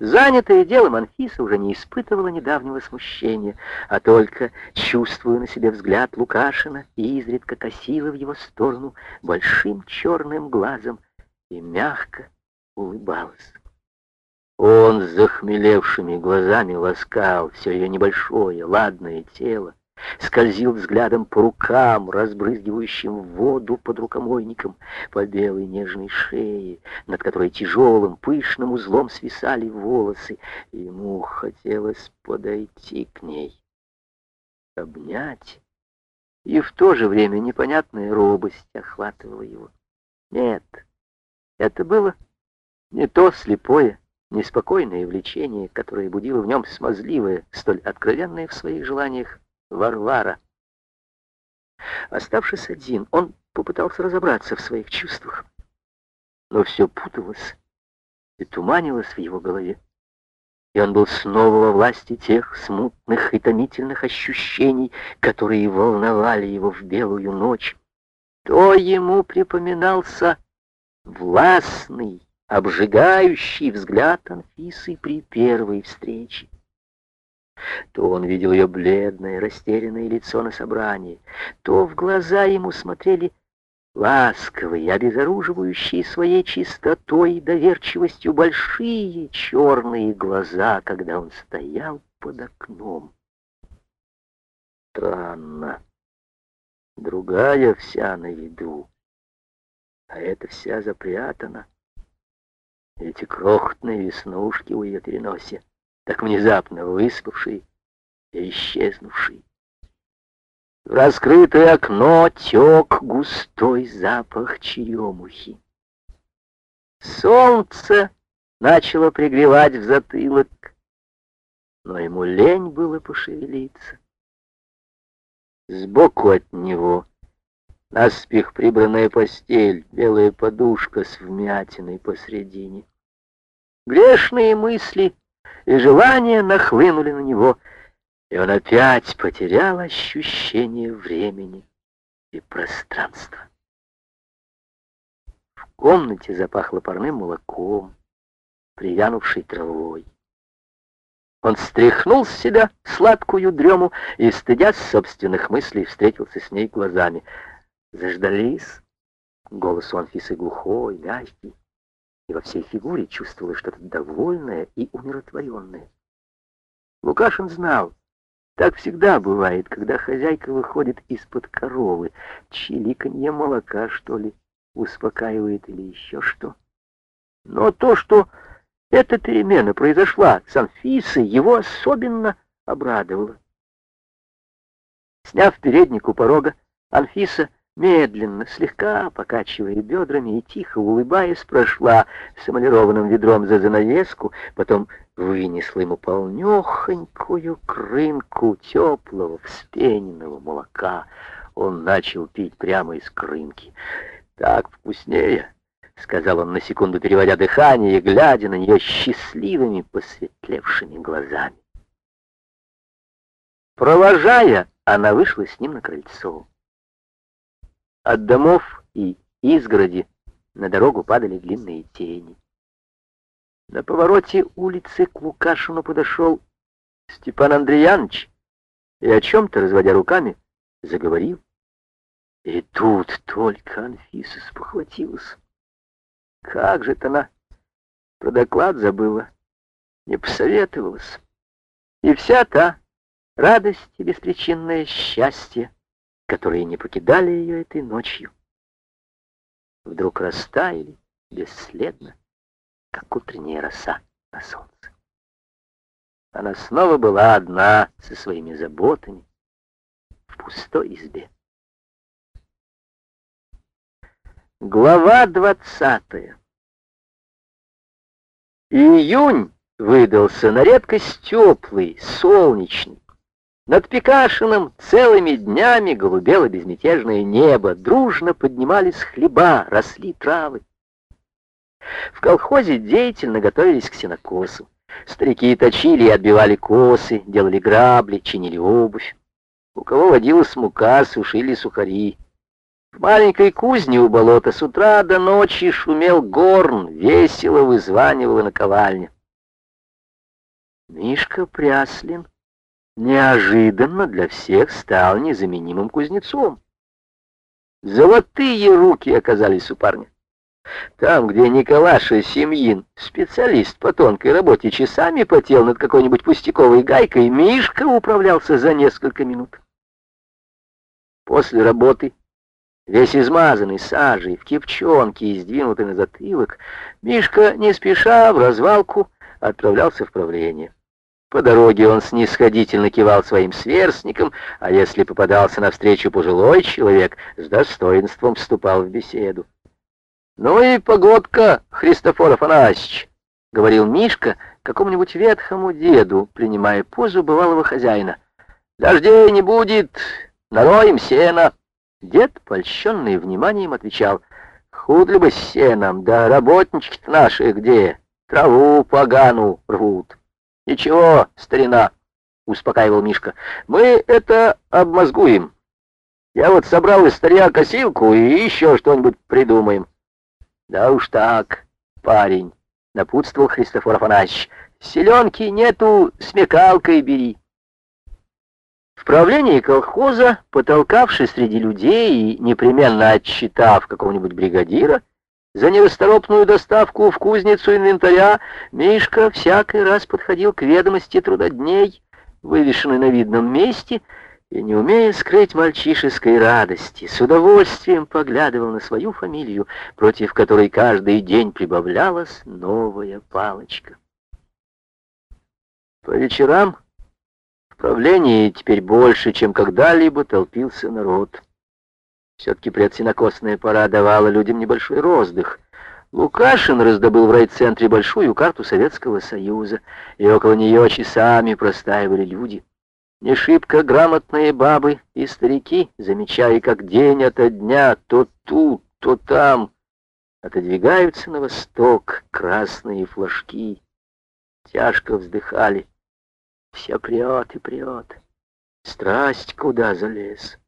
Занятая делом, Анфиса уже не испытывала недавнего смущения, а только, чувствуя на себе взгляд Лукашина, изредка косила в его сторону большим черным глазом и мягко улыбалась. Он с захмелевшими глазами ласкал все ее небольшое, ладное тело, скользил взглядом по рукам, разбрызгивающим воду под рукомойником, по белой нежной шее, над которой тяжелым, пышным узлом свисали волосы. Ему хотелось подойти к ней, обнять, и в то же время непонятная робость охватывала его. Нет, это было не то слепое, неспокойное влечение, которое будило в нем смазливое, столь откровенное в своих желаниях Варвара. Оставшись один, он попытался разобраться в своих чувствах. Но все путалось и туманилось в его голове. И он был снова во власти тех смутных и томительных ощущений, которые волновали его в белую ночь. То ему припоминался властный, обжигающий взгляд Анфисы при первой встрече. То он видел ее бледное, растерянное лицо на собрании, то в глаза ему смотрели ласковые, обезоруживающие своей чистотой и доверчивостью большие черные глаза, когда он стоял под окном. Странно. Другая вся на виду, а эта вся запрятана. Эти крохотные веснушки у ее переносе так внезапно выспавший и исчезнувший. В раскрытое окно тек густой запах черемухи. Солнце начало пригревать в затылок, но ему лень было пошевелиться. Сбоку от него наспех прибранная постель, белая подушка с вмятиной посредине. Грешные мысли и желания нахлынули на него, и он опять потерял ощущение времени и пространства. В комнате запахло парным молоком, привянувшей травой. Он стряхнул с себя сладкую дрему и, стыдясь собственных мыслей, встретился с ней глазами. «Заждались?» Голос у Анфисы глухой, мягкий и во всей фигуре чувствовала что-то довольное и умиротворенное. Лукашин знал, так всегда бывает, когда хозяйка выходит из-под коровы, чиликанье молока, что ли, успокаивает или еще что. Но то, что эта перемена произошла с Анфисой, его особенно обрадовало. Сняв передник у порога, Анфиса медленно, слегка покачивая бедрами и тихо улыбаясь, прошла с эмалированным ведром за занавеску, потом вынесла ему полнехонькую крынку теплого вспененного молока. Он начал пить прямо из крынки. «Так вкуснее!» — сказал он на секунду, переводя дыхание и глядя на нее счастливыми, посветлевшими глазами. Провожая, она вышла с ним на крыльцо. От домов и изгороди на дорогу падали длинные тени. На повороте улицы к Лукашину подошел Степан Андреянович и о чем-то, разводя руками, заговорил. И тут только Анфиса спохватилась. Как же-то она про доклад забыла, не посоветовалась. И вся та радость и беспричинное счастье которые не покидали ее этой ночью, вдруг растаяли бесследно, как утренняя роса на солнце. Она снова была одна со своими заботами в пустой избе. Глава двадцатая. Июнь выдался на редкость теплый, солнечный. Над Пикашиным целыми днями голубело безмятежное небо, дружно поднимались хлеба, росли травы. В колхозе деятельно готовились к сенокосу. Старики точили и отбивали косы, делали грабли, чинили обувь. У кого водилась мука, сушили сухари. В маленькой кузне у болота с утра до ночи шумел горн, весело вызванивала наковальня. Мишка Пряслин неожиданно для всех стал незаменимым кузнецом. Золотые руки оказались у парня. Там, где Николаша Семьин, специалист по тонкой работе, часами потел над какой-нибудь пустяковой гайкой, Мишка управлялся за несколько минут. После работы, весь измазанный сажей, в кипчонке и сдвинутый на затылок, Мишка не спеша в развалку отправлялся в правление. По дороге он снисходительно кивал своим сверстникам, а если попадался навстречу пожилой человек, с достоинством вступал в беседу. «Ну и погодка, Христофор Афанасьевич!» — говорил Мишка какому-нибудь ветхому деду, принимая позу бывалого хозяина. «Дождей не будет, нароем сена!» Дед, польщенный вниманием, отвечал, «Худ ли бы с сеном, да работнички-то наши где? Траву погану рвут». «Ничего, старина», — успокаивал Мишка, — «мы это обмозгуем. Я вот собрал из старья косилку и еще что-нибудь придумаем». «Да уж так, парень», — напутствовал Христофор Афанасьевич, — «селенки нету, смекалкой бери». В правлении колхоза, потолкавшись среди людей и непременно отчитав какого-нибудь бригадира, за нерасторопную доставку в кузницу инвентаря Мишка всякий раз подходил к ведомости трудодней, вывешенной на видном месте, и, не умея скрыть мальчишеской радости, с удовольствием поглядывал на свою фамилию, против которой каждый день прибавлялась новая палочка. По вечерам правлении теперь больше, чем когда-либо толпился народ. Все-таки предсенокосная пора давала людям небольшой роздых. Лукашин раздобыл в райцентре большую карту Советского Союза, и около нее часами простаивали люди. Не шибко грамотные бабы и старики, замечая, как день ото дня то тут, то там, отодвигаются на восток красные флажки. Тяжко вздыхали. Все прет и прет. Страсть куда залез.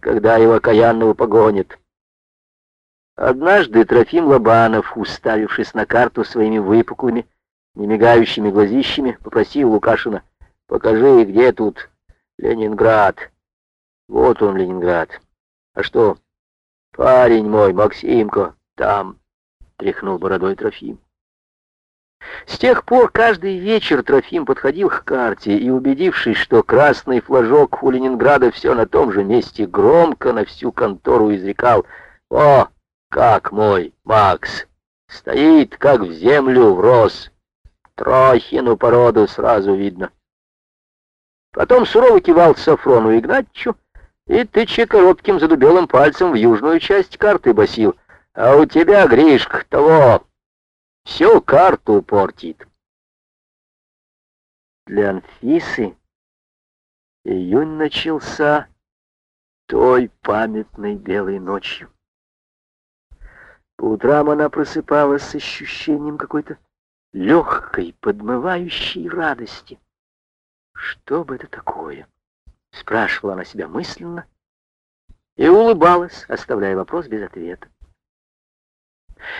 Когда его каянного погонит? Однажды Трофим Лобанов, уставившись на карту своими выпуклыми, немигающими глазищами, попросил Лукашина, «Покажи, где тут Ленинград?» «Вот он, Ленинград. А что?» «Парень мой, Максимка, там», — тряхнул бородой Трофим. С тех пор каждый вечер Трофим подходил к карте и, убедившись, что красный флажок у Ленинграда все на том же месте, громко на всю контору изрекал «О, как мой Макс! Стоит, как в землю врос! Трохину породу сразу видно!» Потом сурово кивал Сафрону Игнатьевичу и, тыча коротким задубелым пальцем в южную часть карты, басил «А у тебя, Гришка, того, Всю карту портит. Для Анфисы июнь начался той памятной белой ночью. По утрам она просыпалась с ощущением какой-то легкой, подмывающей радости. Что бы это такое? Спрашивала она себя мысленно и улыбалась, оставляя вопрос без ответа.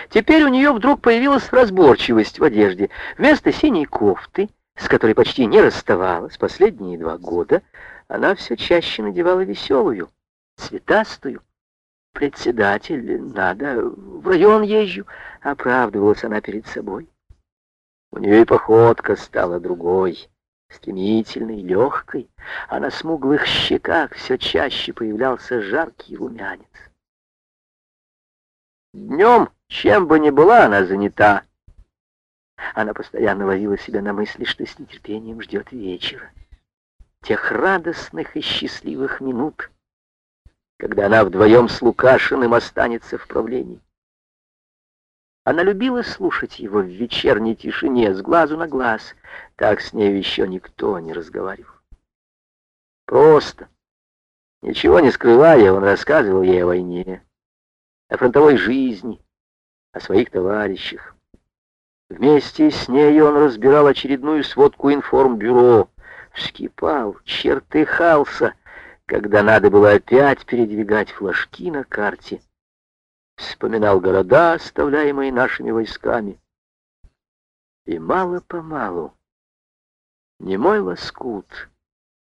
Теперь у нее вдруг появилась разборчивость в одежде. Вместо синей кофты, с которой почти не расставалась последние два года, она все чаще надевала веселую, цветастую. «Председатель, надо, в район езжу», — оправдывалась она перед собой. У нее и походка стала другой, стремительной, легкой, а на смуглых щеках все чаще появлялся жаркий румянец. Днем чем бы ни была она занята, она постоянно ловила себя на мысли, что с нетерпением ждет вечера. Тех радостных и счастливых минут, когда она вдвоем с Лукашиным останется в правлении. Она любила слушать его в вечерней тишине, с глазу на глаз. Так с ней еще никто не разговаривал. Просто, ничего не скрывая, он рассказывал ей о войне, о фронтовой жизни, о своих товарищах. Вместе с ней он разбирал очередную сводку информбюро, вскипал, чертыхался, когда надо было опять передвигать флажки на карте. Вспоминал города, оставляемые нашими войсками. И мало-помалу Немой лоскут,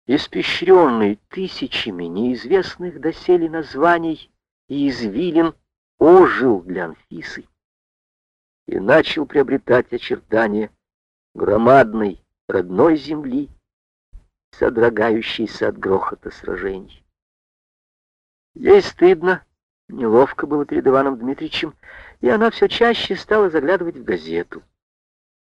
испещренный тысячами неизвестных доселе названий и извилин, ожил для Анфисы и начал приобретать очертания громадной родной земли, содрогающейся от грохота сражений. Ей стыдно, неловко было перед Иваном Дмитриевичем, и она все чаще стала заглядывать в газету.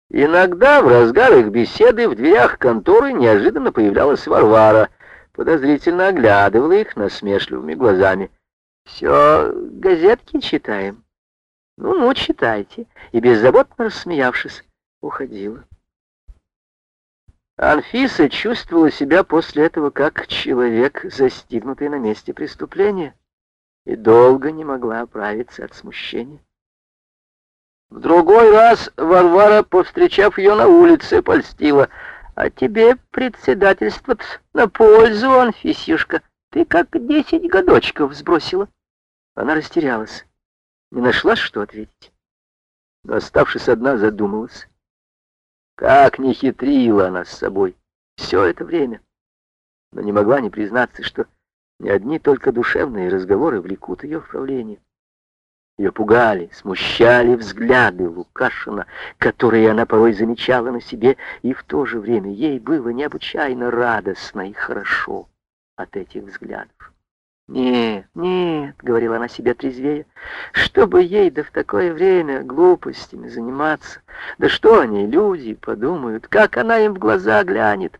Иногда в разгар их беседы в дверях конторы неожиданно появлялась Варвара, подозрительно оглядывала их насмешливыми глазами. «Все газетки читаем?» «Ну-ну, читайте», и беззаботно рассмеявшись, уходила. Анфиса чувствовала себя после этого как человек, застигнутый на месте преступления, и долго не могла оправиться от смущения. В другой раз Варвара, повстречав ее на улице, польстила. «А тебе председательство на пользу, Анфисюшка. Ты как десять годочков сбросила». Она растерялась, не нашла, что ответить. Но, оставшись одна, задумалась. Как не хитрила она с собой все это время. Но не могла не признаться, что ни одни только душевные разговоры влекут ее в правление. Ее пугали, смущали взгляды Лукашина, которые она порой замечала на себе, и в то же время ей было необычайно радостно и хорошо от этих взглядов. «Нет, нет», — говорила она себе трезвее, — «чтобы ей да в такое время глупостями заниматься. Да что они, люди, подумают, как она им в глаза глянет».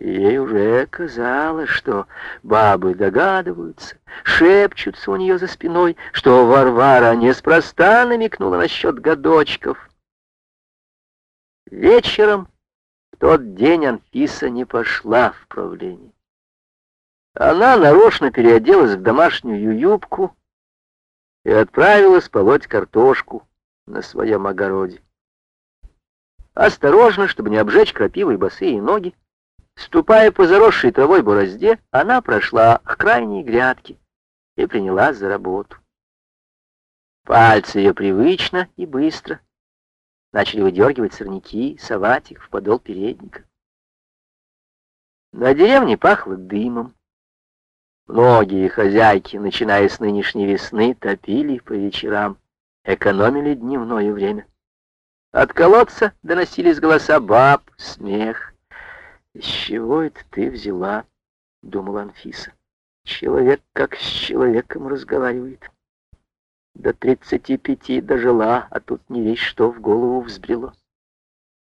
И ей уже казалось, что бабы догадываются, шепчутся у нее за спиной, что Варвара неспроста намекнула насчет годочков. Вечером в тот день Анфиса не пошла в правление. Она нарочно переоделась в домашнюю юбку и отправилась полоть картошку на своем огороде. Осторожно, чтобы не обжечь крапивой босые ноги, ступая по заросшей травой борозде, она прошла к крайней грядке и принялась за работу. Пальцы ее привычно и быстро начали выдергивать сорняки, совать их в подол передника. На деревне пахло дымом. Многие хозяйки, начиная с нынешней весны, топили по вечерам, экономили дневное время. От колодца доносились голоса баб, смех. «Из чего это ты взяла?» — думала Анфиса. «Человек как с человеком разговаривает. До тридцати пяти дожила, а тут не весь что в голову взбрело».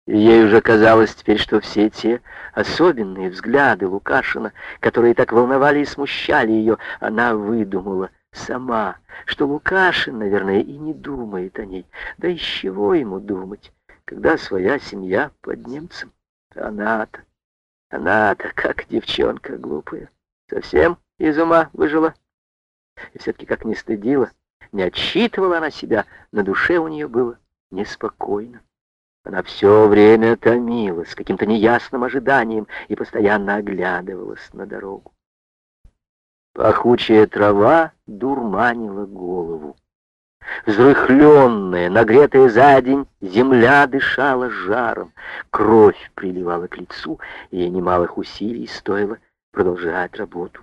Ей уже казалось теперь, что все те особенные взгляды Лукашина, которые так волновали и смущали ее, она выдумала сама, что Лукашин, наверное, и не думает о ней. Да из чего ему думать, когда своя семья под немцем? Она-то, она-то, как девчонка глупая, совсем из ума выжила. И все-таки как не стыдила, не отчитывала она себя, на душе у нее было неспокойно. Она все время томилась каким-то неясным ожиданием и постоянно оглядывалась на дорогу. Пахучая трава дурманила голову. Взрыхленная, нагретая за день, земля дышала жаром, кровь приливала к лицу, и ей немалых усилий стоило продолжать работу.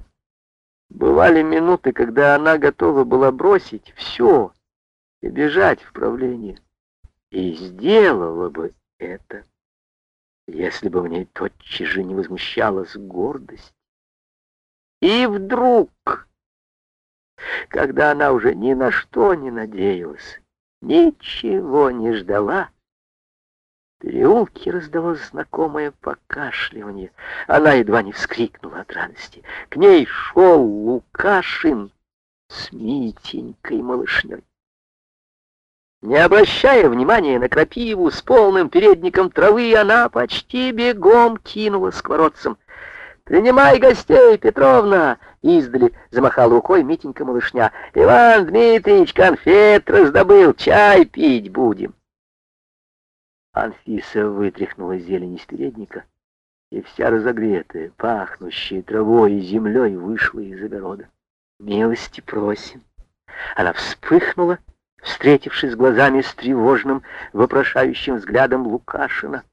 Бывали минуты, когда она готова была бросить все и бежать в правление и сделала бы это, если бы в ней тотчас же не возмущалась гордость. И вдруг, когда она уже ни на что не надеялась, ничего не ждала, в переулке раздалось знакомое покашливание. Она едва не вскрикнула от радости. К ней шел Лукашин с Митенькой малышней. Не обращая внимания на крапиву с полным передником травы, она почти бегом кинулась к воротцам. «Принимай гостей, Петровна!» — издали замахал рукой Митенька малышня. «Иван Дмитриевич конфет раздобыл, чай пить будем!» Анфиса вытряхнула зелень из передника, и вся разогретая, пахнущая травой и землей вышла из огорода. «Милости просим!» Она вспыхнула встретившись глазами с тревожным, вопрошающим взглядом Лукашина.